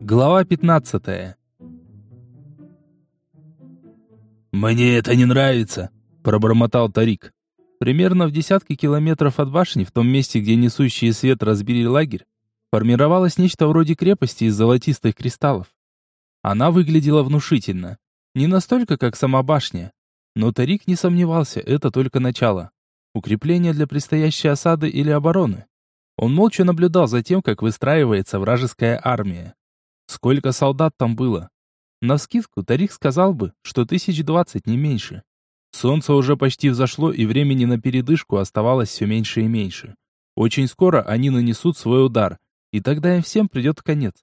Глава 15 «Мне это не нравится», — пробормотал Тарик. Примерно в десятке километров от башни, в том месте, где несущие свет разбили лагерь, формировалось нечто вроде крепости из золотистых кристаллов. Она выглядела внушительно. Не настолько, как сама башня. Но Тарик не сомневался, это только начало. Укрепление для предстоящей осады или обороны. Он молча наблюдал за тем, как выстраивается вражеская армия. Сколько солдат там было? Навскидку Тарик сказал бы, что тысяч двадцать, не меньше. Солнце уже почти взошло, и времени на передышку оставалось все меньше и меньше. Очень скоро они нанесут свой удар, и тогда им всем придет конец.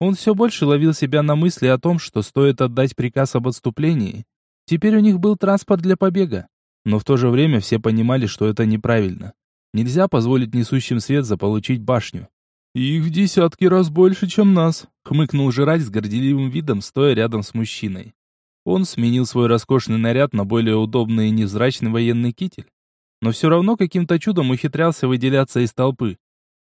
Он все больше ловил себя на мысли о том, что стоит отдать приказ об отступлении. Теперь у них был транспорт для побега. Но в то же время все понимали, что это неправильно. Нельзя позволить несущим свет заполучить башню. «Их в десятки раз больше, чем нас», — хмыкнул Жираль с горделивым видом, стоя рядом с мужчиной. Он сменил свой роскошный наряд на более удобный и невзрачный военный китель, но все равно каким-то чудом ухитрялся выделяться из толпы.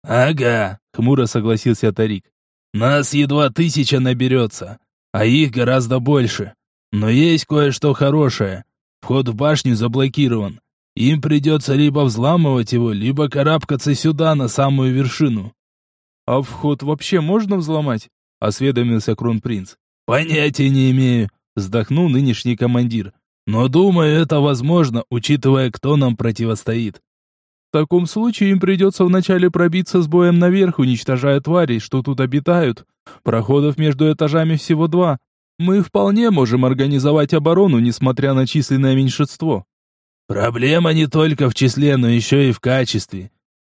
«Ага», — хмуро согласился Тарик. «Нас едва тысяча наберется, а их гораздо больше. Но есть кое-что хорошее. Вход в башню заблокирован. Им придется либо взламывать его, либо карабкаться сюда, на самую вершину». «А вход вообще можно взломать?» — осведомился кронпринц. «Понятия не имею вздохнул нынешний командир. Но думаю, это возможно, учитывая, кто нам противостоит. В таком случае им придется вначале пробиться с боем наверх, уничтожая тварей, что тут обитают. Проходов между этажами всего два. Мы вполне можем организовать оборону, несмотря на численное меньшинство. Проблема не только в числе, но еще и в качестве.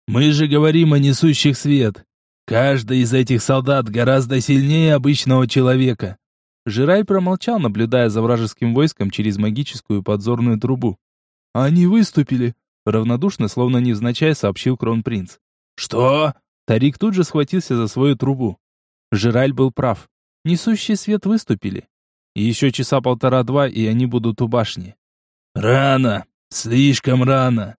Мы же говорим о несущих свет. Каждый из этих солдат гораздо сильнее обычного человека. Жирай промолчал, наблюдая за вражеским войском через магическую подзорную трубу. «Они выступили!» Равнодушно, словно невзначай, сообщил кронпринц. «Что?» Тарик тут же схватился за свою трубу. Жираль был прав. Несущий свет выступили. Еще часа полтора-два, и они будут у башни. «Рано! Слишком рано!»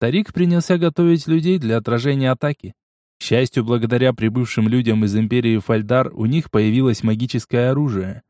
Тарик принялся готовить людей для отражения атаки. К счастью, благодаря прибывшим людям из империи Фальдар, у них появилось магическое оружие.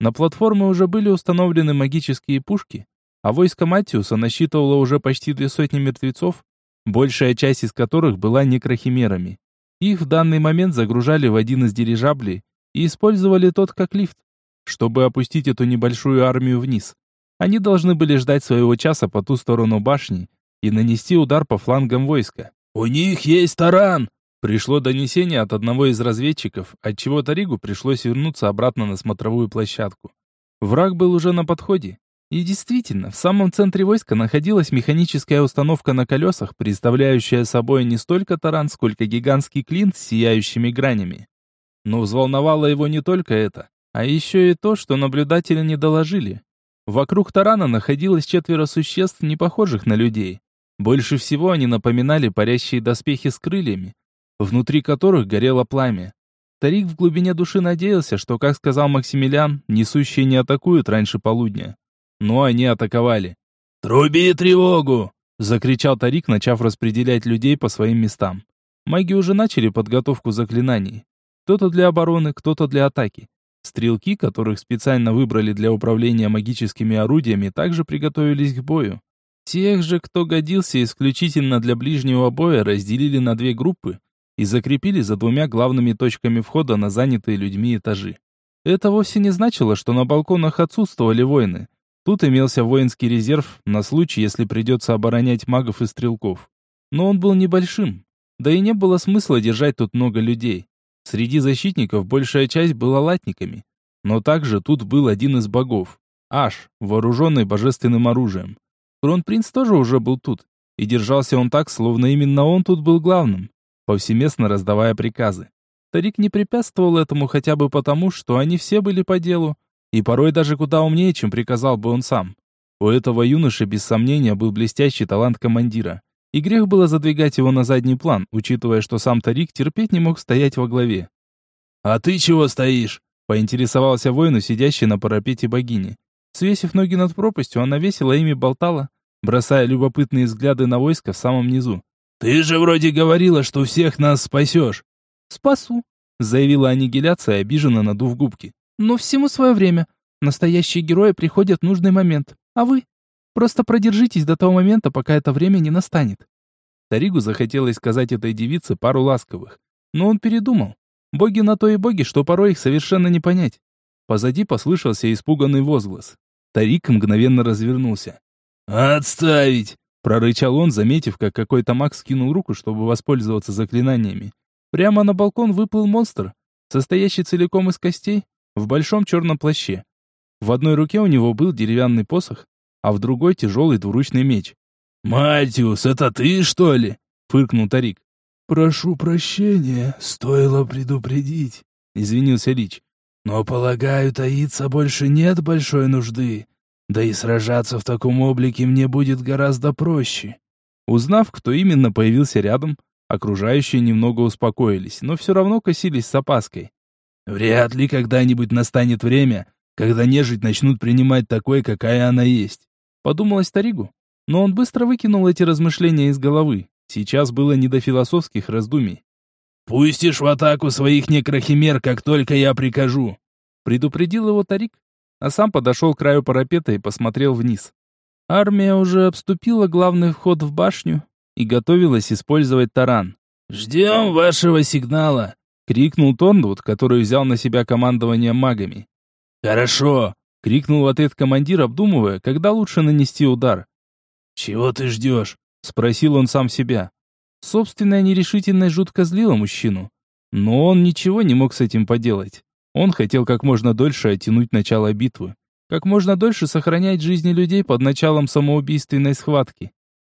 На платформе уже были установлены магические пушки, а войско Маттиуса насчитывало уже почти две сотни мертвецов, большая часть из которых была некрохимерами. Их в данный момент загружали в один из дирижаблей и использовали тот как лифт, чтобы опустить эту небольшую армию вниз. Они должны были ждать своего часа по ту сторону башни и нанести удар по флангам войска. «У них есть таран!» Пришло донесение от одного из разведчиков, отчего Таригу пришлось вернуться обратно на смотровую площадку. Враг был уже на подходе. И действительно, в самом центре войска находилась механическая установка на колесах, представляющая собой не столько таран, сколько гигантский клин с сияющими гранями. Но взволновало его не только это, а еще и то, что наблюдатели не доложили. Вокруг тарана находилось четверо существ, не похожих на людей. Больше всего они напоминали парящие доспехи с крыльями, внутри которых горело пламя. Тарик в глубине души надеялся, что, как сказал Максимилиан, несущие не атакуют раньше полудня. Но они атаковали. «Труби тревогу!» — закричал Тарик, начав распределять людей по своим местам. Маги уже начали подготовку заклинаний. Кто-то для обороны, кто-то для атаки. Стрелки, которых специально выбрали для управления магическими орудиями, также приготовились к бою. Тех же, кто годился исключительно для ближнего боя, разделили на две группы и закрепили за двумя главными точками входа на занятые людьми этажи. Это вовсе не значило, что на балконах отсутствовали воины. Тут имелся воинский резерв на случай, если придется оборонять магов и стрелков. Но он был небольшим, да и не было смысла держать тут много людей. Среди защитников большая часть была латниками. Но также тут был один из богов, Аш, вооруженный божественным оружием. Кронпринц тоже уже был тут, и держался он так, словно именно он тут был главным повсеместно раздавая приказы. Тарик не препятствовал этому хотя бы потому, что они все были по делу, и порой даже куда умнее, чем приказал бы он сам. У этого юноши без сомнения был блестящий талант командира, и грех было задвигать его на задний план, учитывая, что сам Тарик терпеть не мог стоять во главе. «А ты чего стоишь?» — поинтересовался воину, сидящий на парапете богини. Свесив ноги над пропастью, она весело ими болтала, бросая любопытные взгляды на войско в самом низу. «Ты же вроде говорила, что всех нас спасешь. «Спасу», — заявила аннигиляция, обиженно надув губки. «Но всему свое время. Настоящие герои приходят в нужный момент. А вы? Просто продержитесь до того момента, пока это время не настанет». Таригу захотелось сказать этой девице пару ласковых. Но он передумал. Боги на то и боги, что порой их совершенно не понять. Позади послышался испуганный возглас. Тарик мгновенно развернулся. «Отставить!» — прорычал он, заметив, как какой-то маг скинул руку, чтобы воспользоваться заклинаниями. Прямо на балкон выплыл монстр, состоящий целиком из костей, в большом черном плаще. В одной руке у него был деревянный посох, а в другой тяжелый двуручный меч. «Матиус, это ты, что ли?» — фыркнул Тарик. «Прошу прощения, стоило предупредить», — извинился Лич. «Но, полагаю, таиться больше нет большой нужды. Да и сражаться в таком облике мне будет гораздо проще». Узнав, кто именно появился рядом, Окружающие немного успокоились, но все равно косились с опаской. Вряд ли когда-нибудь настанет время, когда нежить начнут принимать такой, какая она есть. Подумалось Таригу, но он быстро выкинул эти размышления из головы. Сейчас было не до философских раздумий. «Пустишь в атаку своих некрохимер, как только я прикажу», предупредил его Тарик, а сам подошел к краю парапета и посмотрел вниз. Армия уже обступила главный вход в башню, и готовилась использовать таран. «Ждем вашего сигнала!» — крикнул Торнвуд, который взял на себя командование магами. «Хорошо!» — крикнул в ответ командир, обдумывая, когда лучше нанести удар. «Чего ты ждешь?» — спросил он сам себя. Собственная нерешительность жутко злила мужчину. Но он ничего не мог с этим поделать. Он хотел как можно дольше оттянуть начало битвы. Как можно дольше сохранять жизни людей под началом самоубийственной схватки.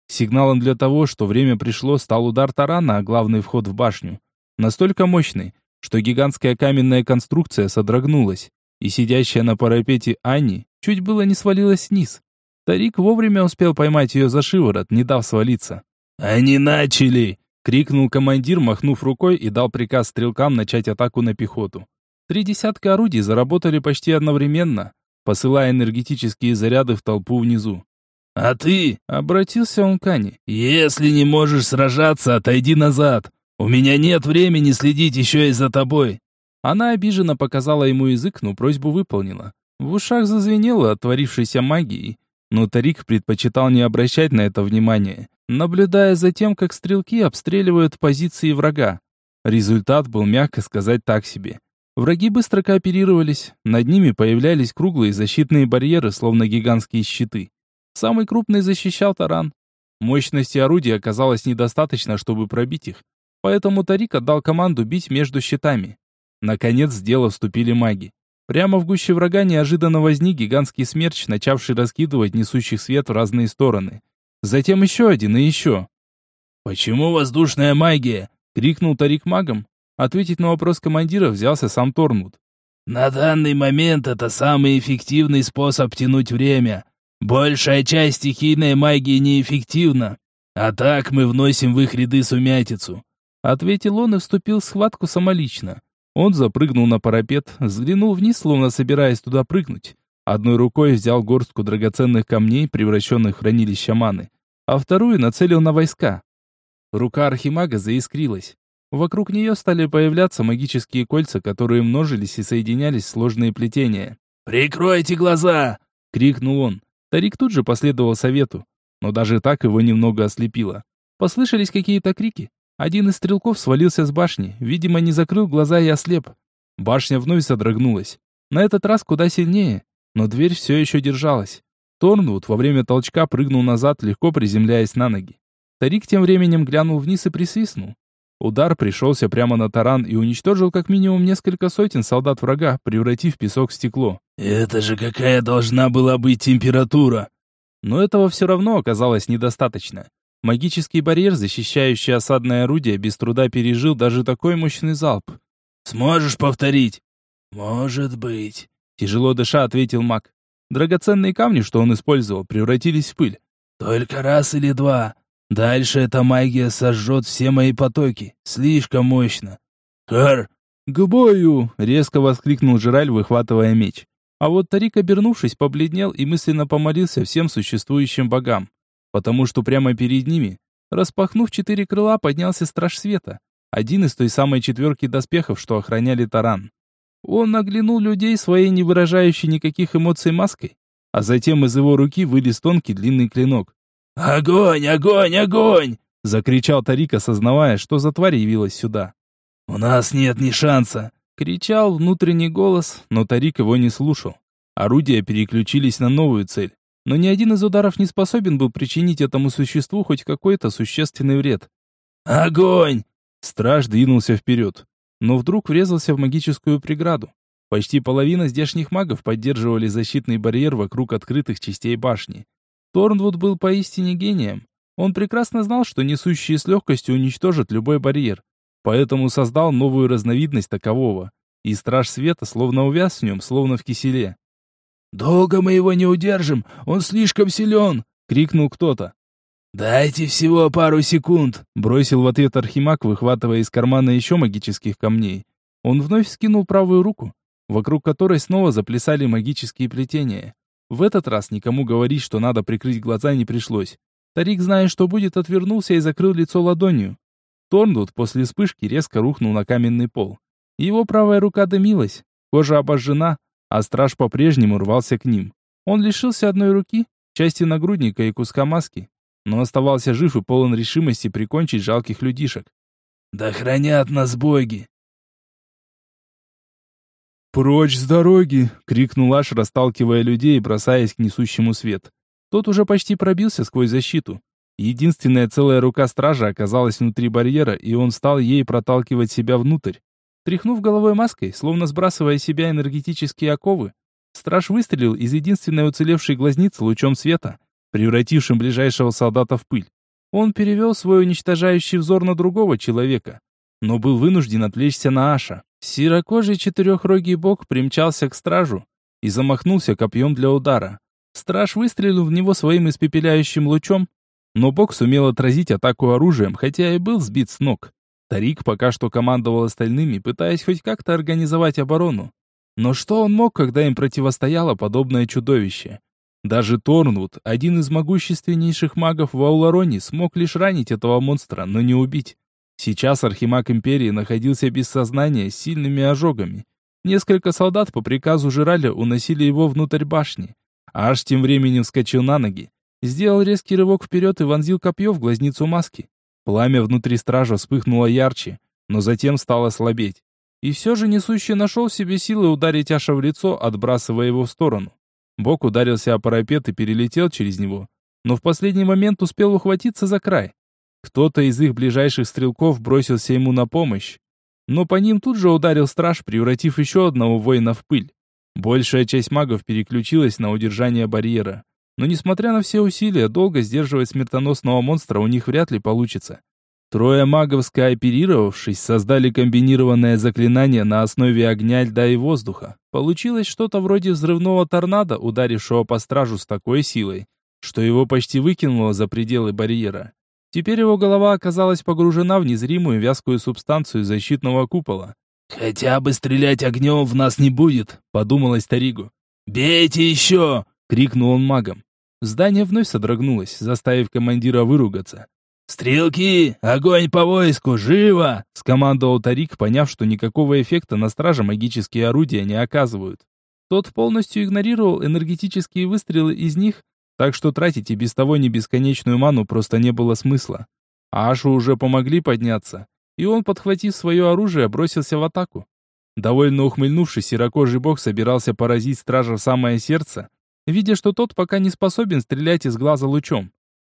Сигналом для того, что время пришло, стал удар тарана о главный вход в башню. Настолько мощный, что гигантская каменная конструкция содрогнулась, и сидящая на парапете Анни чуть было не свалилась вниз. Тарик вовремя успел поймать ее за шиворот, не дав свалиться. «Они начали!» — крикнул командир, махнув рукой и дал приказ стрелкам начать атаку на пехоту. Три десятка орудий заработали почти одновременно, посылая энергетические заряды в толпу внизу. «А ты?» — обратился он к Ане. «Если не можешь сражаться, отойди назад. У меня нет времени следить еще и за тобой». Она обиженно показала ему язык, но просьбу выполнила. В ушах зазвенело от творившейся магии, но Тарик предпочитал не обращать на это внимания, наблюдая за тем, как стрелки обстреливают позиции врага. Результат был, мягко сказать, так себе. Враги быстро кооперировались, над ними появлялись круглые защитные барьеры, словно гигантские щиты. Самый крупный защищал таран. Мощности орудия оказалось недостаточно, чтобы пробить их, поэтому Тарик отдал команду бить между щитами. Наконец в дело вступили маги. Прямо в гуще врага неожиданно возник гигантский смерч, начавший раскидывать несущих свет в разные стороны. Затем еще один и еще. «Почему воздушная магия?» — крикнул Тарик магом. Ответить на вопрос командира взялся сам Торнвуд. «На данный момент это самый эффективный способ тянуть время. Большая часть стихийной магии неэффективна, а так мы вносим в их ряды сумятицу», — ответил он и вступил в схватку самолично. Он запрыгнул на парапет, взглянул вниз, словно собираясь туда прыгнуть. Одной рукой взял горстку драгоценных камней, превращенных в хранилище маны, а вторую нацелил на войска. Рука архимага заискрилась. Вокруг нее стали появляться магические кольца, которые множились и соединялись в сложные плетения. «Прикройте глаза!» — крикнул он. Тарик тут же последовал совету, но даже так его немного ослепило. Послышались какие-то крики. Один из стрелков свалился с башни, видимо, не закрыл глаза и ослеп. Башня вновь содрогнулась. На этот раз куда сильнее, но дверь все еще держалась. Торнвуд во время толчка прыгнул назад, легко приземляясь на ноги. Тарик тем временем глянул вниз и присвистнул. Удар пришелся прямо на таран и уничтожил как минимум несколько сотен солдат врага, превратив песок в стекло. «Это же какая должна была быть температура!» Но этого все равно оказалось недостаточно. Магический барьер, защищающий осадное орудие, без труда пережил даже такой мощный залп. «Сможешь повторить?» «Может быть», — тяжело дыша ответил маг. Драгоценные камни, что он использовал, превратились в пыль. «Только раз или два. Дальше эта магия сожжет все мои потоки. Слишком мощно. Хар! К бою! Резко воскликнул Жираль, выхватывая меч. А вот Тарик, обернувшись, побледнел и мысленно помолился всем существующим богам. Потому что прямо перед ними, распахнув четыре крыла, поднялся страж света. один из той самой четверки доспехов, что охраняли таран. Он оглянул людей своей не выражающей никаких эмоций маской, а затем из его руки вылез тонкий длинный клинок. «Огонь, огонь, огонь!» — закричал Тарик, осознавая, что за тварь явилась сюда. «У нас нет ни шанса!» — кричал внутренний голос, но Тарик его не слушал. Орудия переключились на новую цель, но ни один из ударов не способен был причинить этому существу хоть какой-то существенный вред. «Огонь!» Страж двинулся вперед, но вдруг врезался в магическую преграду. Почти половина здешних магов поддерживали защитный барьер вокруг открытых частей башни. Торнвуд был поистине гением. Он прекрасно знал, что несущие с легкостью уничтожат любой барьер, поэтому создал новую разновидность такового. И Страж Света словно увяз в нем, словно в киселе. «Долго мы его не удержим, он слишком силен!» — крикнул кто-то. «Дайте всего пару секунд», — бросил в ответ Архимаг, выхватывая из кармана еще магических камней. Он вновь скинул правую руку, вокруг которой снова заплясали магические плетения. В этот раз никому говорить, что надо прикрыть глаза, не пришлось. Тарик, зная, что будет, отвернулся и закрыл лицо ладонью. Торнвуд после вспышки резко рухнул на каменный пол. Его правая рука дымилась, кожа обожжена, а страж по-прежнему рвался к ним. Он лишился одной руки, части нагрудника и куска маски, но оставался жив и полон решимости прикончить жалких людишек. «Да хранят нас боги!» «Прочь с дороги!» — крикнул Аш, расталкивая людей и бросаясь к несущему свет. Тот уже почти пробился сквозь защиту. Единственная целая рука стража оказалась внутри барьера, и он стал ей проталкивать себя внутрь. Тряхнув головой маской, словно сбрасывая с себя энергетические оковы, страж выстрелил из единственной уцелевшей глазницы лучом света, превратившим ближайшего солдата в пыль. Он перевел свой уничтожающий взор на другого человека, но был вынужден отвлечься на Аша. Серокожий четырехрогий бог примчался к стражу и замахнулся копьем для удара. Страж выстрелил в него своим испепеляющим лучом, но бог сумел отразить атаку оружием, хотя и был сбит с ног. Тарик пока что командовал остальными, пытаясь хоть как-то организовать оборону. Но что он мог, когда им противостояло подобное чудовище? Даже Торнвуд, один из могущественнейших магов в Аулароне, смог лишь ранить этого монстра, но не убить. Сейчас архимаг Империи находился без сознания с сильными ожогами. Несколько солдат по приказу Жираля уносили его внутрь башни. Аж тем временем вскочил на ноги, сделал резкий рывок вперед и вонзил копье в глазницу маски. Пламя внутри стража вспыхнуло ярче, но затем стало слабеть. И все же несущий нашел в себе силы ударить Аша в лицо, отбрасывая его в сторону. Бок ударился о парапет и перелетел через него, но в последний момент успел ухватиться за край. Кто-то из их ближайших стрелков бросился ему на помощь, но по ним тут же ударил страж, превратив еще одного воина в пыль. Большая часть магов переключилась на удержание барьера, но несмотря на все усилия, долго сдерживать смертоносного монстра у них вряд ли получится. Трое магов, скооперировавшись, создали комбинированное заклинание на основе огня, льда и воздуха. Получилось что-то вроде взрывного торнадо, ударившего по стражу с такой силой, что его почти выкинуло за пределы барьера. Теперь его голова оказалась погружена в незримую вязкую субстанцию защитного купола. «Хотя бы стрелять огнем в нас не будет», — подумалось Таригу. «Бейте еще!» — крикнул он магом. Здание вновь содрогнулось, заставив командира выругаться. «Стрелки! Огонь по войску! Живо!» — скомандовал Тарик, поняв, что никакого эффекта на страже магические орудия не оказывают. Тот полностью игнорировал энергетические выстрелы из них, так что тратить и без того не бесконечную ману просто не было смысла. Ашу уже помогли подняться, и он, подхватив свое оружие, бросился в атаку. Довольно ухмыльнувшись, серокожий бог собирался поразить стража в самое сердце, видя, что тот пока не способен стрелять из глаза лучом.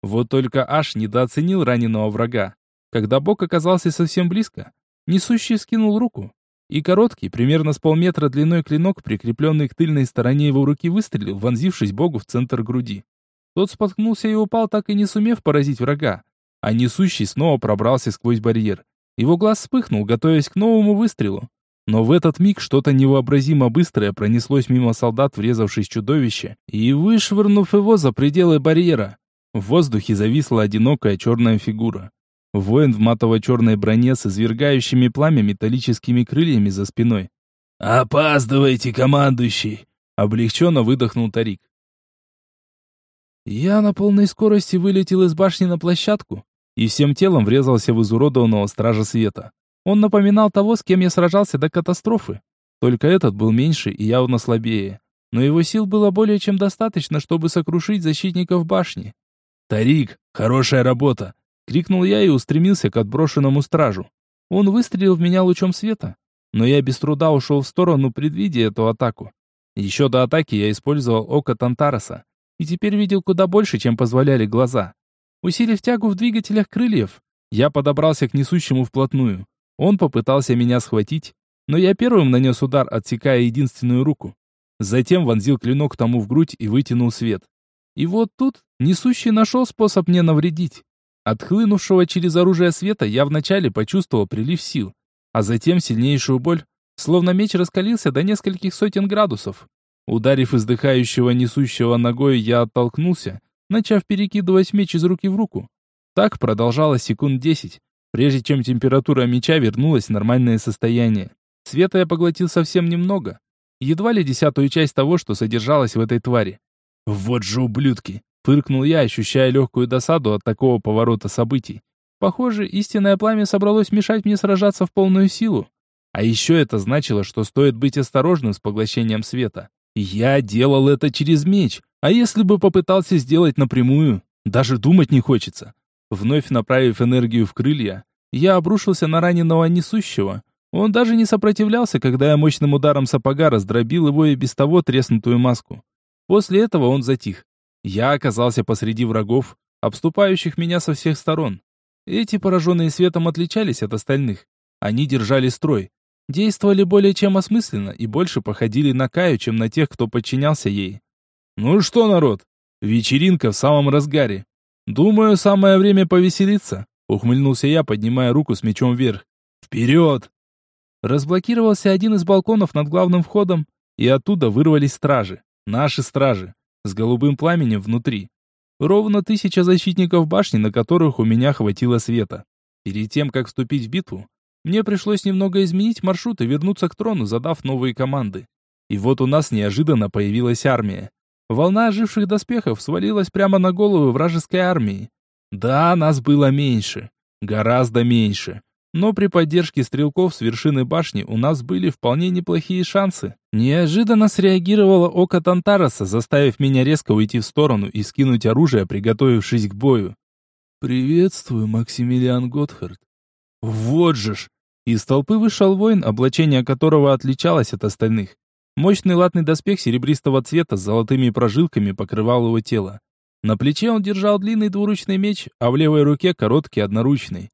Вот только Аш недооценил раненого врага. Когда бок оказался совсем близко, несущий скинул руку, и короткий, примерно с полметра длиной клинок, прикрепленный к тыльной стороне его руки, выстрелил, вонзившись богу в центр груди. Тот споткнулся и упал, так и не сумев поразить врага, а несущий снова пробрался сквозь барьер. Его глаз вспыхнул, готовясь к новому выстрелу. Но в этот миг что-то невообразимо быстрое пронеслось мимо солдат, врезавшись в чудовище, и вышвырнув его за пределы барьера. В воздухе зависла одинокая черная фигура. Воин в матово-черной броне с извергающими пламя металлическими крыльями за спиной. «Опаздывайте, командующий!» Облегченно выдохнул Тарик. Я на полной скорости вылетел из башни на площадку и всем телом врезался в изуродованного стража света. Он напоминал того, с кем я сражался до катастрофы. Только этот был меньше и явно слабее. Но его сил было более чем достаточно, чтобы сокрушить защитников башни. «Тарик, хорошая работа!» — крикнул я и устремился к отброшенному стражу. Он выстрелил в меня лучом света, но я без труда ушел в сторону, предвидя эту атаку. Еще до атаки я использовал око Тантараса, и теперь видел куда больше, чем позволяли глаза. Усилив тягу в двигателях крыльев, я подобрался к несущему вплотную. Он попытался меня схватить, но я первым нанес удар, отсекая единственную руку. Затем вонзил клинок тому в грудь и вытянул свет. И вот тут несущий нашел способ мне навредить. От хлынувшего через оружие света я вначале почувствовал прилив сил, а затем сильнейшую боль, словно меч раскалился до нескольких сотен градусов. Ударив издыхающего несущего ногой, я оттолкнулся, начав перекидывать меч из руки в руку. Так продолжалось секунд десять, прежде чем температура меча вернулась в нормальное состояние. Света я поглотил совсем немного, едва ли десятую часть того, что содержалось в этой твари. «Вот же ублюдки!» — фыркнул я, ощущая легкую досаду от такого поворота событий. Похоже, истинное пламя собралось мешать мне сражаться в полную силу. А еще это значило, что стоит быть осторожным с поглощением света. Я делал это через меч, а если бы попытался сделать напрямую, даже думать не хочется. Вновь направив энергию в крылья, я обрушился на раненого несущего. Он даже не сопротивлялся, когда я мощным ударом сапога раздробил его и без того треснутую маску. После этого он затих. Я оказался посреди врагов, обступающих меня со всех сторон. Эти пораженные светом отличались от остальных. Они держали строй, действовали более чем осмысленно и больше походили на Каю, чем на тех, кто подчинялся ей. «Ну что, народ, вечеринка в самом разгаре. Думаю, самое время повеселиться», — ухмыльнулся я, поднимая руку с мечом вверх. «Вперед!» Разблокировался один из балконов над главным входом, и оттуда вырвались стражи, наши стражи, с голубым пламенем внутри. Ровно тысяча защитников башни, на которых у меня хватило света. Перед тем, как вступить в битву, мне пришлось немного изменить маршрут и вернуться к трону, задав новые команды. И вот у нас неожиданно появилась армия. Волна оживших доспехов свалилась прямо на головы вражеской армии. Да, нас было меньше. Гораздо меньше. Но при поддержке стрелков с вершины башни у нас были вполне неплохие шансы. Неожиданно среагировало око Тантараса, заставив меня резко уйти в сторону и скинуть оружие, приготовившись к бою. «Приветствую, Максимилиан Готхард», вот же ж! Из толпы вышел воин, облачение которого отличалось от остальных. Мощный латный доспех серебристого цвета с золотыми прожилками покрывал его тело. На плече он держал длинный двуручный меч, а в левой руке короткий одноручный.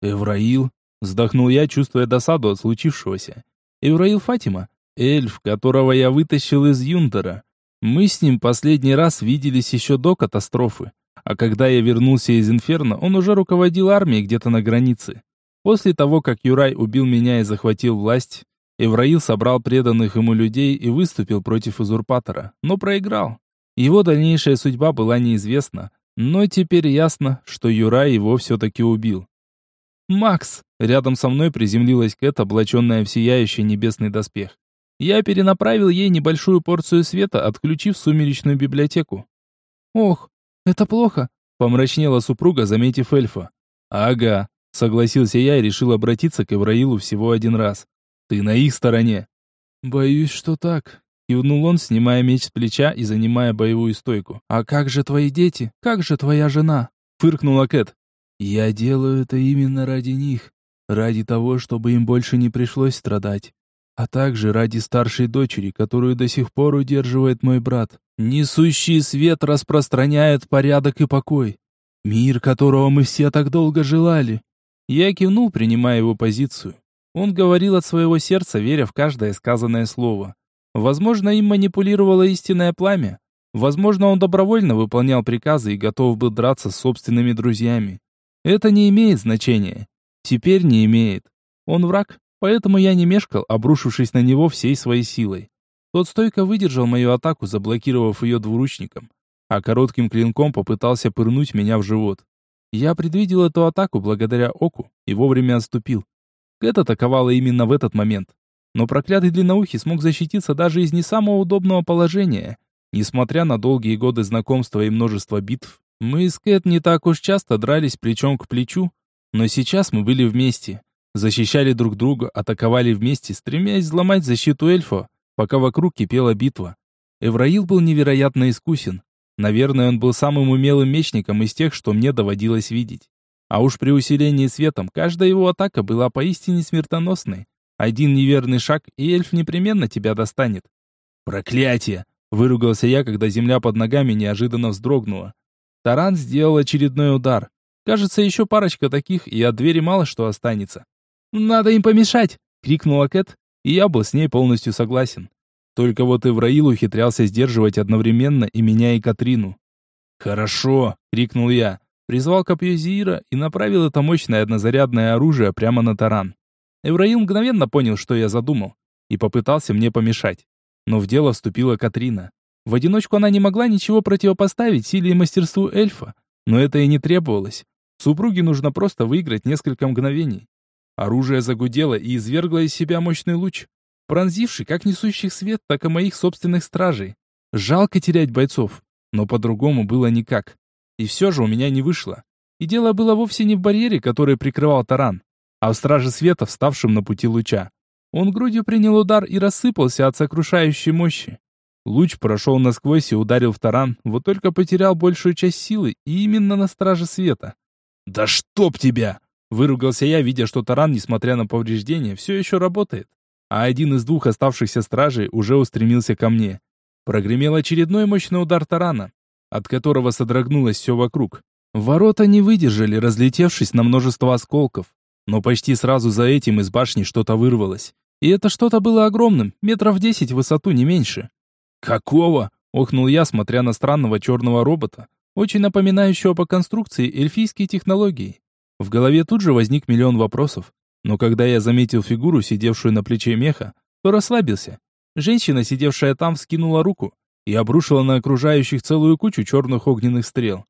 «Эвраил!» — вздохнул я, чувствуя досаду от случившегося. «Эвраил Фатима, эльф, которого я вытащил из Юнтера. Мы с ним последний раз виделись еще до катастрофы, а когда я вернулся из Инферно, он уже руководил армией где-то на границе. После того, как Юрай убил меня и захватил власть, Эвраил собрал преданных ему людей и выступил против узурпатора, но проиграл. Его дальнейшая судьба была неизвестна, но теперь ясно, что Юрай его все-таки убил. «Макс!» Рядом со мной приземлилась Кэт, облаченная в сияющий небесный доспех. Я перенаправил ей небольшую порцию света, отключив сумеречную библиотеку. «Ох, это плохо!» Помрачнела супруга, заметив эльфа. «Ага, Согласился я и решил обратиться к Эвраилу всего один раз. «Ты на их стороне». «Боюсь, что так», — кивнул он, снимая меч с плеча и занимая боевую стойку. «А как же твои дети? Как же твоя жена?» — фыркнула Кэт. «Я делаю это именно ради них, ради того, чтобы им больше не пришлось страдать, а также ради старшей дочери, которую до сих пор удерживает мой брат. Несущий свет распространяет порядок и покой, мир, которого мы все так долго желали. Я кивнул, принимая его позицию. Он говорил от своего сердца, веря в каждое сказанное слово. Возможно, им манипулировало истинное пламя. Возможно, он добровольно выполнял приказы и готов был драться с собственными друзьями. Это не имеет значения. Теперь не имеет. Он враг, поэтому я не мешкал, обрушившись на него всей своей силой. Тот стойко выдержал мою атаку, заблокировав ее двуручником, а коротким клинком попытался пырнуть меня в живот. Я предвидел эту атаку благодаря оку и вовремя отступил. Кэт атаковала именно в этот момент. Но проклятый длинноухий смог защититься даже из не самого удобного положения. Несмотря на долгие годы знакомства и множество битв, мы с Кэт не так уж часто дрались плечом к плечу, но сейчас мы были вместе. Защищали друг друга, атаковали вместе, стремясь взломать защиту эльфа, пока вокруг кипела битва. Эвраил был невероятно искусен. Наверное, он был самым умелым мечником из тех, что мне доводилось видеть. А уж при усилении светом каждая его атака была поистине смертоносной. Один неверный шаг, и эльф непременно тебя достанет. «Проклятие!» — выругался я, когда земля под ногами неожиданно вздрогнула. Таран сделал очередной удар. Кажется, еще парочка таких, и от двери мало что останется. «Надо им помешать!» — крикнула Кэт, и я был с ней полностью согласен. Только вот Эвраил ухитрялся сдерживать одновременно и меня, и Катрину. «Хорошо!» — крикнул я, призвал копье Зиира и направил это мощное однозарядное оружие прямо на таран. Эвраил мгновенно понял, что я задумал, и попытался мне помешать. Но в дело вступила Катрина. В одиночку она не могла ничего противопоставить силе и мастерству эльфа, но это и не требовалось. Супруге нужно просто выиграть несколько мгновений. Оружие загудело и извергло из себя мощный луч, пронзивший как несущих свет, так и моих собственных стражей. Жалко терять бойцов, но по-другому было никак. И все же у меня не вышло. И дело было вовсе не в барьере, который прикрывал таран, а в страже света, вставшем на пути луча. Он грудью принял удар и рассыпался от сокрушающей мощи. Луч прошел насквозь и ударил в таран, вот только потерял большую часть силы, и именно на страже света. «Да чтоб тебя!» Выругался я, видя, что таран, несмотря на повреждения, все еще работает. А один из двух оставшихся стражей уже устремился ко мне. Прогремел очередной мощный удар тарана, от которого содрогнулось все вокруг. Ворота не выдержали, разлетевшись на множество осколков. Но почти сразу за этим из башни что-то вырвалось. И это что-то было огромным, метров десять в высоту, не меньше. «Какого?» — охнул я, смотря на странного черного робота, очень напоминающего по конструкции эльфийские технологии. В голове тут же возник миллион вопросов, но когда я заметил фигуру, сидевшую на плече меха, то расслабился. Женщина, сидевшая там, вскинула руку и обрушила на окружающих целую кучу черных огненных стрел.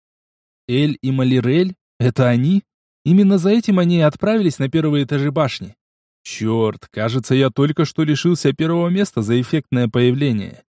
Эль и Малирель? Это они? Именно за этим они и отправились на первые этажи башни. Черт, кажется, я только что лишился первого места за эффектное появление.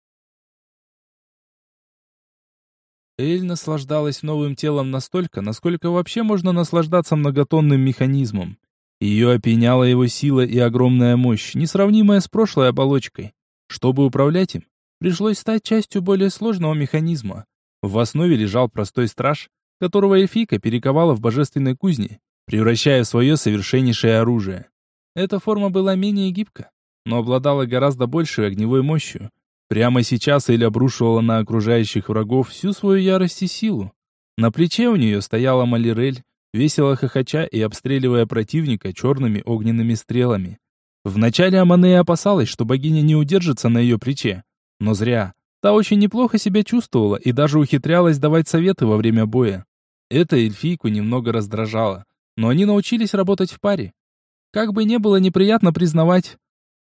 Эль наслаждалась новым телом настолько, насколько вообще можно наслаждаться многотонным механизмом. Ее опьяняла его сила и огромная мощь, несравнимая с прошлой оболочкой. Чтобы управлять им, пришлось стать частью более сложного механизма. В основе лежал простой страж, которого эльфийка перековала в божественной кузне, превращая в свое совершеннейшее оружие. Эта форма была менее гибка, но обладала гораздо большей огневой мощью, Прямо сейчас Эль обрушивала на окружающих врагов всю свою ярость и силу. На плече у нее стояла Малирель, весело хохоча и обстреливая противника черными огненными стрелами. Вначале Амане опасалась, что богиня не удержится на ее плече. Но зря. Та очень неплохо себя чувствовала и даже ухитрялась давать советы во время боя. Это эльфийку немного раздражало, но они научились работать в паре. Как бы не было неприятно признавать,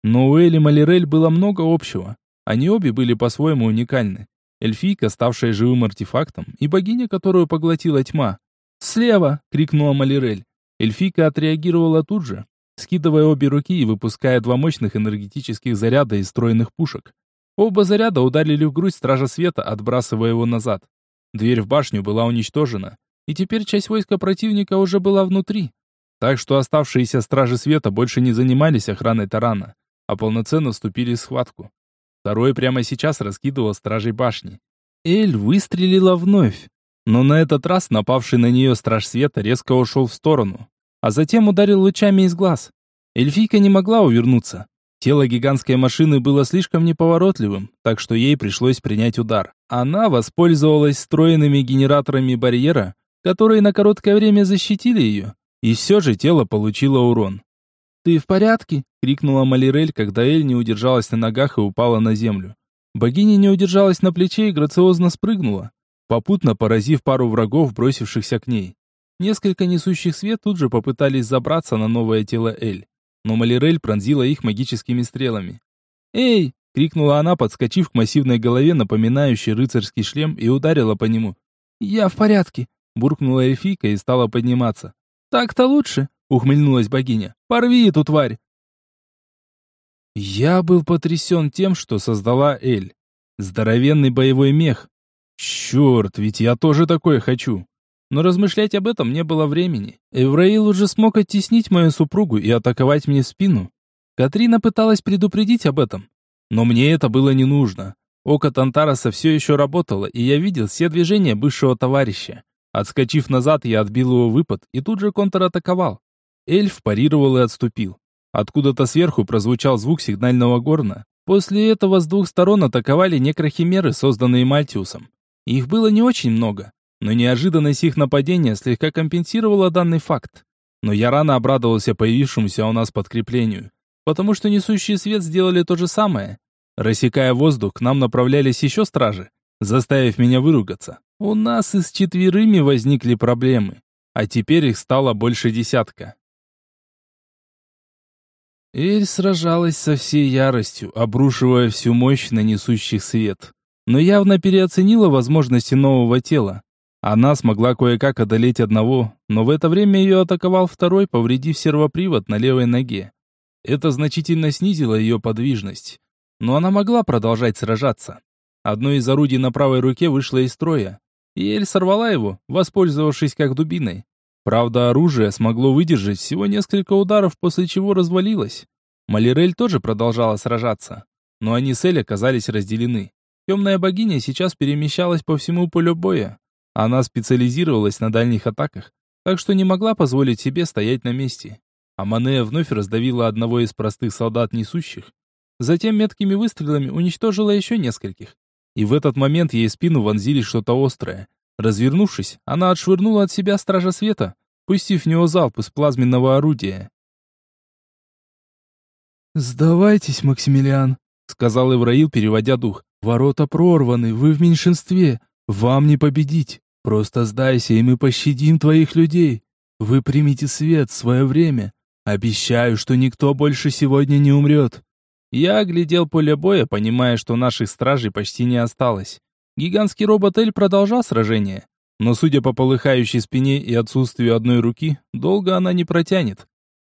но у Эли Малирель было много общего. Они обе были по-своему уникальны. Эльфийка, ставшая живым артефактом, и богиня, которую поглотила тьма. «Слева!» — крикнула Малирель. Эльфийка отреагировала тут же, скидывая обе руки и выпуская два мощных энергетических заряда из стройных пушек. Оба заряда ударили в грудь Стража Света, отбрасывая его назад. Дверь в башню была уничтожена, и теперь часть войска противника уже была внутри. Так что оставшиеся Стражи Света больше не занимались охраной тарана, а полноценно вступили в схватку. Второй прямо сейчас раскидывал стражей башни. Эль выстрелила вновь, но на этот раз напавший на нее страж света резко ушел в сторону, а затем ударил лучами из глаз. Эльфийка не могла увернуться. Тело гигантской машины было слишком неповоротливым, так что ей пришлось принять удар. Она воспользовалась встроенными генераторами барьера, которые на короткое время защитили ее, и все же тело получило урон. «Ты в порядке?» — крикнула Малирель, когда Эль не удержалась на ногах и упала на землю. Богиня не удержалась на плече и грациозно спрыгнула, попутно поразив пару врагов, бросившихся к ней. Несколько несущих свет тут же попытались забраться на новое тело Эль, но Малирель пронзила их магическими стрелами. «Эй!» — крикнула она, подскочив к массивной голове, напоминающей рыцарский шлем, и ударила по нему. «Я в порядке!» — буркнула эльфийка и стала подниматься. «Так-то лучше!» ухмыльнулась богиня. Порви эту тварь. Я был потрясен тем, что создала Эль. Здоровенный боевой мех. Черт, ведь я тоже такое хочу. Но размышлять об этом не было времени. Эвраил уже смог оттеснить мою супругу и атаковать мне в спину. Катрина пыталась предупредить об этом. Но мне это было не нужно. Око Тантараса все еще работало, и я видел все движения бывшего товарища. Отскочив назад, я отбил его выпад и тут же контратаковал. Эльф парировал и отступил. Откуда-то сверху прозвучал звук сигнального горна. После этого с двух сторон атаковали некрохимеры, созданные Мальтиусом. Их было не очень много, но неожиданность их нападения слегка компенсировала данный факт. Но я рано обрадовался появившемуся у нас подкреплению, потому что несущие свет сделали то же самое. Рассекая воздух, к нам направлялись еще стражи, заставив меня выругаться. У нас и с четверыми возникли проблемы, а теперь их стало больше десятка. Эль сражалась со всей яростью, обрушивая всю мощь на несущих свет. Но явно переоценила возможности нового тела. Она смогла кое-как одолеть одного, но в это время ее атаковал второй, повредив сервопривод на левой ноге. Это значительно снизило ее подвижность. Но она могла продолжать сражаться. Одно из орудий на правой руке вышло из строя, и Эль сорвала его, воспользовавшись как дубиной. Правда, оружие смогло выдержать всего несколько ударов, после чего развалилось. Малирель тоже продолжала сражаться, но они с Эль оказались разделены. Темная богиня сейчас перемещалась по всему полю боя. Она специализировалась на дальних атаках, так что не могла позволить себе стоять на месте. А Манея вновь раздавила одного из простых солдат несущих. Затем меткими выстрелами уничтожила еще нескольких. И в этот момент ей спину вонзили что-то острое, Развернувшись, она отшвырнула от себя стража света, пустив в него залп из плазменного орудия. «Сдавайтесь, Максимилиан», — сказал Ивраил, переводя дух. «Ворота прорваны, вы в меньшинстве. Вам не победить. Просто сдайся, и мы пощадим твоих людей. Вы примите свет в свое время. Обещаю, что никто больше сегодня не умрет». Я оглядел поле боя, понимая, что наших стражей почти не осталось. Гигантский робот Эль продолжал сражение, но, судя по полыхающей спине и отсутствию одной руки, долго она не протянет.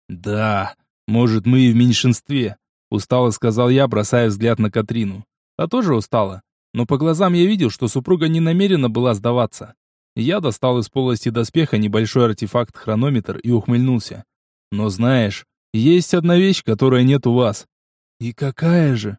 «Да, может, мы и в меньшинстве», — устало сказал я, бросая взгляд на Катрину. Та тоже устала, но по глазам я видел, что супруга не намерена была сдаваться. Я достал из полости доспеха небольшой артефакт-хронометр и ухмыльнулся. «Но знаешь, есть одна вещь, которая нет у вас». «И какая же?»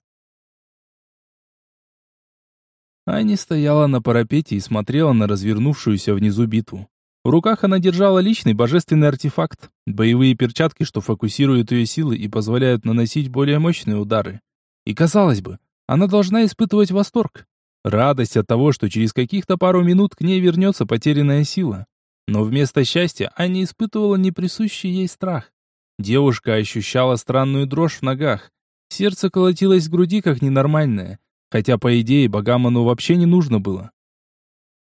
Ани стояла на парапете и смотрела на развернувшуюся внизу битву. В руках она держала личный божественный артефакт, боевые перчатки, что фокусируют ее силы и позволяют наносить более мощные удары. И казалось бы, она должна испытывать восторг, радость от того, что через каких-то пару минут к ней вернется потерянная сила. Но вместо счастья Аня испытывала неприсущий ей страх. Девушка ощущала странную дрожь в ногах. Сердце колотилось в груди как ненормальное, Хотя, по идее, богам оно вообще не нужно было.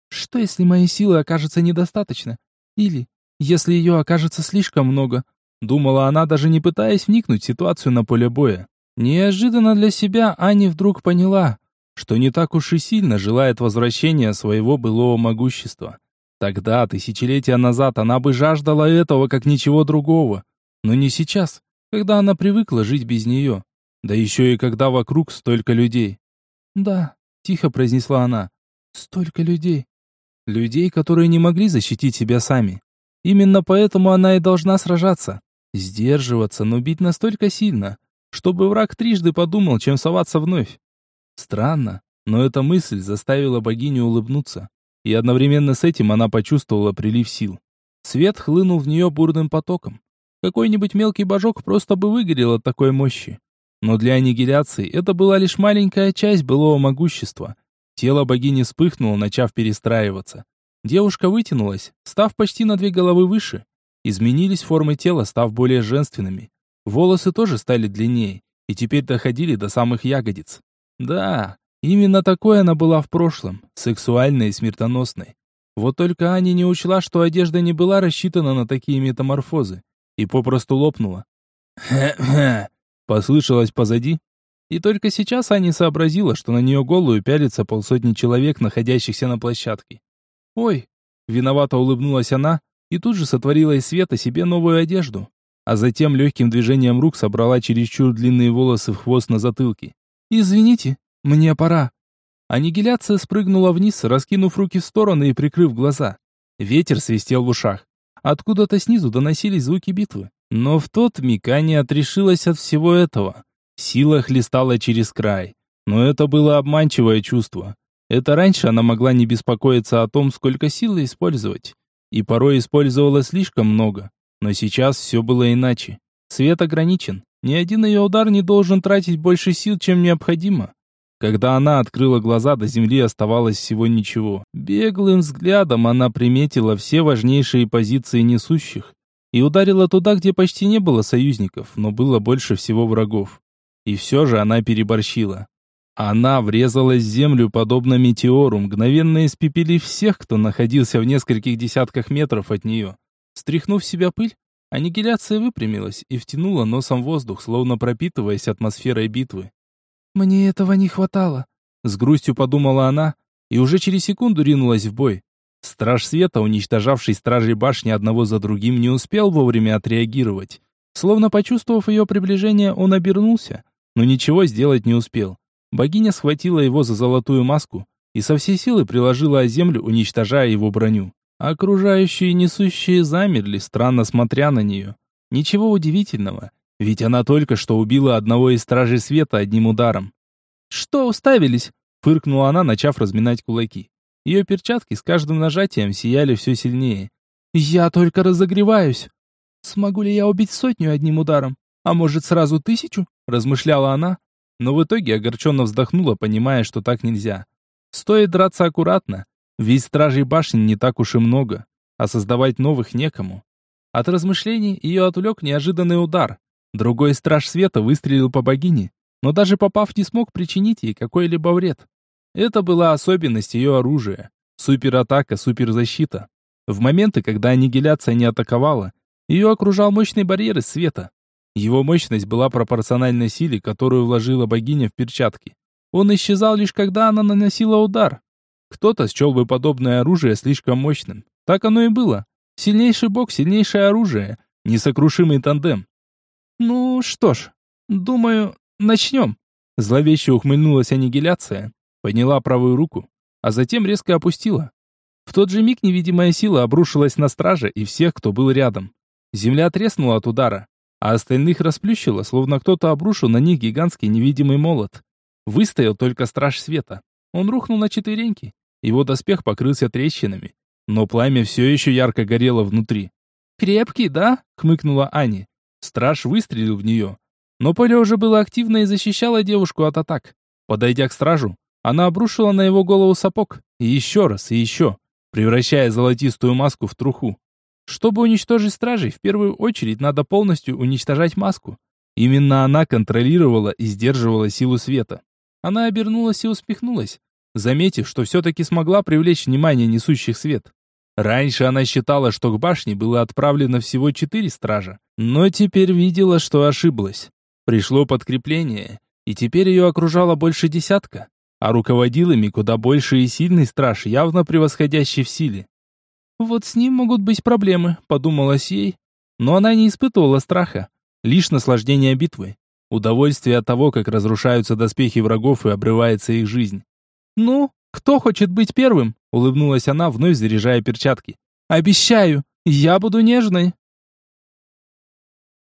Что, если моей силы окажется недостаточно? Или, если ее окажется слишком много? Думала она, даже не пытаясь вникнуть в ситуацию на поле боя. Неожиданно для себя Ани вдруг поняла, что не так уж и сильно желает возвращения своего былого могущества. Тогда, тысячелетия назад, она бы жаждала этого, как ничего другого. Но не сейчас, когда она привыкла жить без нее. Да еще и когда вокруг столько людей. «Да», — тихо произнесла она. «Столько людей». Людей, которые не могли защитить себя сами. Именно поэтому она и должна сражаться. Сдерживаться, но бить настолько сильно, чтобы враг трижды подумал, чем соваться вновь. Странно, но эта мысль заставила богиню улыбнуться. И одновременно с этим она почувствовала прилив сил. Свет хлынул в нее бурным потоком. Какой-нибудь мелкий божок просто бы выгорел от такой мощи. Но для аннигиляции это была лишь маленькая часть былого могущества. Тело богини вспыхнуло, начав перестраиваться. Девушка вытянулась, став почти на две головы выше. Изменились формы тела, став более женственными. Волосы тоже стали длиннее, и теперь доходили до самых ягодиц. Да, именно такой она была в прошлом, сексуальной и смертоносной. Вот только Аня не учла, что одежда не была рассчитана на такие метаморфозы, и попросту лопнула. «Хе-хе», Послышалось позади, и только сейчас Аня сообразила, что на нее голую пялится полсотни человек, находящихся на площадке. «Ой!» — виновато улыбнулась она и тут же сотворила из света себе новую одежду, а затем легким движением рук собрала чересчур длинные волосы в хвост на затылке. «Извините, мне пора». Аннигиляция спрыгнула вниз, раскинув руки в стороны и прикрыв глаза. Ветер свистел в ушах. Откуда-то снизу доносились звуки битвы. Но в тот миг Аня отрешилась от всего этого. Сила хлестала через край. Но это было обманчивое чувство. Это раньше она могла не беспокоиться о том, сколько силы использовать. И порой использовала слишком много. Но сейчас все было иначе. Свет ограничен. Ни один ее удар не должен тратить больше сил, чем необходимо. Когда она открыла глаза, до земли оставалось всего ничего. Беглым взглядом она приметила все важнейшие позиции несущих и ударила туда, где почти не было союзников, но было больше всего врагов. И все же она переборщила. Она врезалась в землю, подобно метеору, мгновенно испепелив всех, кто находился в нескольких десятках метров от нее. Стряхнув себя пыль, аннигиляция выпрямилась и втянула носом воздух, словно пропитываясь атмосферой битвы. «Мне этого не хватало», — с грустью подумала она, и уже через секунду ринулась в бой. Страж света, уничтожавший стражей башни одного за другим, не успел вовремя отреагировать. Словно почувствовав ее приближение, он обернулся, но ничего сделать не успел. Богиня схватила его за золотую маску и со всей силы приложила о землю, уничтожая его броню. Окружающие несущие замерли, странно смотря на нее. Ничего удивительного, ведь она только что убила одного из стражей света одним ударом. «Что уставились?» — фыркнула она, начав разминать кулаки. Ее перчатки с каждым нажатием сияли все сильнее. «Я только разогреваюсь. Смогу ли я убить сотню одним ударом? А может, сразу тысячу?» — размышляла она, но в итоге огорченно вздохнула, понимая, что так нельзя. Стоит драться аккуратно, ведь стражей башни не так уж и много, а создавать новых некому. От размышлений ее отвлек неожиданный удар. Другой страж света выстрелил по богине, но даже попав не смог причинить ей какой-либо вред. Это была особенность ее оружия. Суператака, суперзащита. В моменты, когда аннигиляция не атаковала, ее окружал мощный барьер из света. Его мощность была пропорциональна силе, которую вложила богиня в перчатки. Он исчезал лишь когда она наносила удар. Кто-то счел бы подобное оружие слишком мощным. Так оно и было. Сильнейший бог, сильнейшее оружие. Несокрушимый тандем. «Ну что ж, думаю, начнем». Зловеще ухмыльнулась аннигиляция, подняла правую руку, а затем резко опустила. В тот же миг невидимая сила обрушилась на стража и всех, кто был рядом. Земля треснула от удара, а остальных расплющило, словно кто-то обрушил на них гигантский невидимый молот. Выстоял только страж света. Он рухнул на четвереньки, его доспех покрылся трещинами, но пламя все еще ярко горело внутри. «Крепкий, да?» — хмыкнула Ани. Страж выстрелил в нее. Но поле уже было активно и защищало девушку от атак. Подойдя к стражу, она обрушила на его голову сапог. И еще раз, и еще, превращая золотистую маску в труху. Чтобы уничтожить стражей, в первую очередь надо полностью уничтожать маску. Именно она контролировала и сдерживала силу света. Она обернулась и успехнулась, заметив, что все-таки смогла привлечь внимание несущих свет. Раньше она считала, что к башне было отправлено всего четыре стража, но теперь видела, что ошиблась. Пришло подкрепление, и теперь ее окружало больше десятка, а руководил ими куда больше и сильный страж, явно превосходящий в силе. «Вот с ним могут быть проблемы», — подумалась ей, но она не испытывала страха, лишь наслаждение битвы, удовольствие от того, как разрушаются доспехи врагов и обрывается их жизнь. «Ну, кто хочет быть первым?» — улыбнулась она, вновь заряжая перчатки. «Обещаю, я буду нежной».